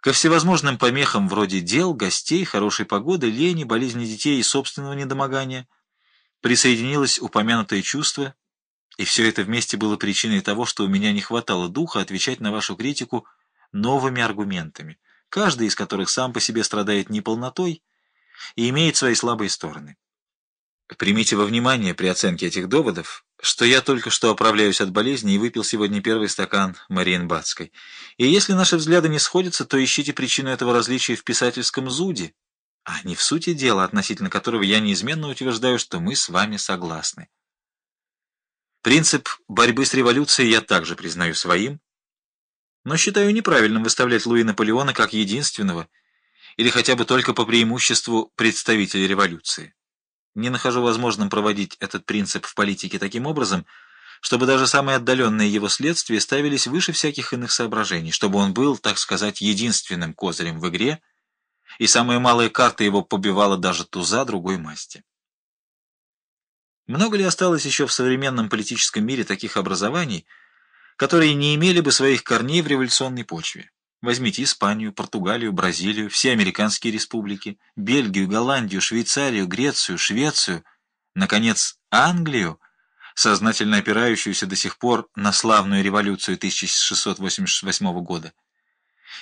Ко всевозможным помехам вроде дел, гостей, хорошей погоды, лени, болезни детей и собственного недомогания присоединилось упомянутое чувство, и все это вместе было причиной того, что у меня не хватало духа отвечать на вашу критику новыми аргументами, каждый из которых сам по себе страдает неполнотой и имеет свои слабые стороны. Примите во внимание при оценке этих доводов, что я только что оправляюсь от болезни и выпил сегодня первый стакан Мариенбадской. И если наши взгляды не сходятся, то ищите причину этого различия в писательском зуде, а не в сути дела, относительно которого я неизменно утверждаю, что мы с вами согласны. Принцип борьбы с революцией я также признаю своим, но считаю неправильным выставлять Луи Наполеона как единственного или хотя бы только по преимуществу представителя революции. Не нахожу возможным проводить этот принцип в политике таким образом, чтобы даже самые отдаленные его следствия ставились выше всяких иных соображений, чтобы он был, так сказать, единственным козырем в игре, и самая малая карта его побивала даже туза другой масти. Много ли осталось еще в современном политическом мире таких образований, которые не имели бы своих корней в революционной почве? Возьмите Испанию, Португалию, Бразилию, все американские республики, Бельгию, Голландию, Швейцарию, Грецию, Швецию, наконец, Англию, сознательно опирающуюся до сих пор на славную революцию 1688 года.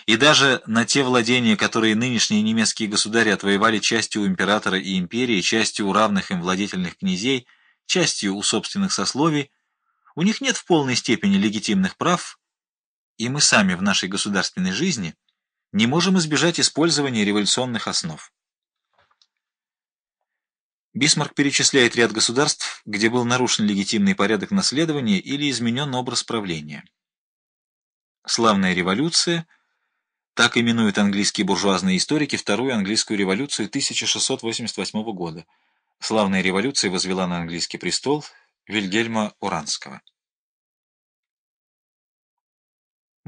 И даже на те владения, которые нынешние немецкие государи отвоевали частью у императора и империи, частью у равных им владетельных князей, частью у собственных сословий, у них нет в полной степени легитимных прав, и мы сами в нашей государственной жизни не можем избежать использования революционных основ. Бисмарк перечисляет ряд государств, где был нарушен легитимный порядок наследования или изменен образ правления. Славная революция, так именуют английские буржуазные историки Вторую английскую революцию 1688 года. Славная революция возвела на английский престол Вильгельма Уранского.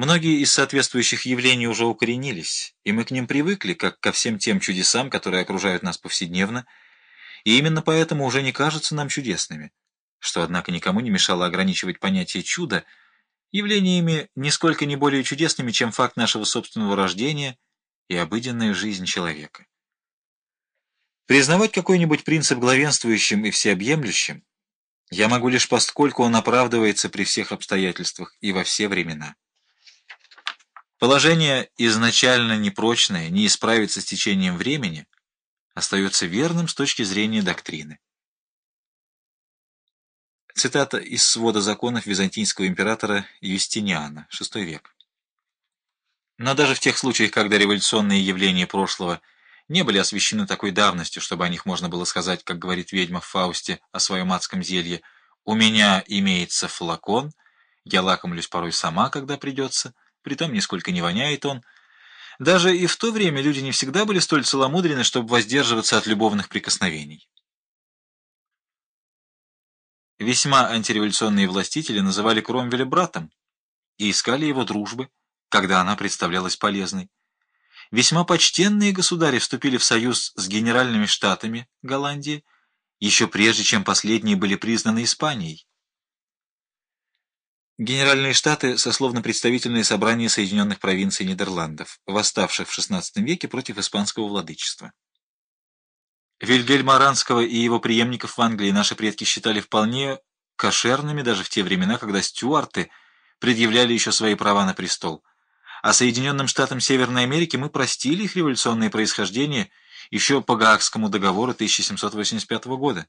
Многие из соответствующих явлений уже укоренились, и мы к ним привыкли, как ко всем тем чудесам, которые окружают нас повседневно, и именно поэтому уже не кажутся нам чудесными, что, однако, никому не мешало ограничивать понятие чуда явлениями нисколько не более чудесными, чем факт нашего собственного рождения и обыденная жизнь человека. Признавать какой-нибудь принцип главенствующим и всеобъемлющим я могу лишь поскольку он оправдывается при всех обстоятельствах и во все времена. Положение изначально непрочное, не исправится с течением времени, остается верным с точки зрения доктрины. Цитата из свода законов византийского императора Юстиниана, VI век. Но даже в тех случаях, когда революционные явления прошлого не были освещены такой давностью, чтобы о них можно было сказать, как говорит ведьма в Фаусте о своем адском зелье, «У меня имеется флакон, я лакомлюсь порой сама, когда придется», притом нисколько не воняет он. Даже и в то время люди не всегда были столь целомудрены, чтобы воздерживаться от любовных прикосновений. Весьма антиреволюционные властители называли Кромвеля братом и искали его дружбы, когда она представлялась полезной. Весьма почтенные государи вступили в союз с генеральными штатами Голландии, еще прежде, чем последние были признаны Испанией. Генеральные штаты – сословно-представительные собрания Соединенных провинций Нидерландов, восставших в XVI веке против испанского владычества. Вильгельма Аранского и его преемников в Англии наши предки считали вполне кошерными даже в те времена, когда стюарты предъявляли еще свои права на престол. А Соединенным Штатам Северной Америки мы простили их революционное происхождение еще по Гаагскому договору 1785 года.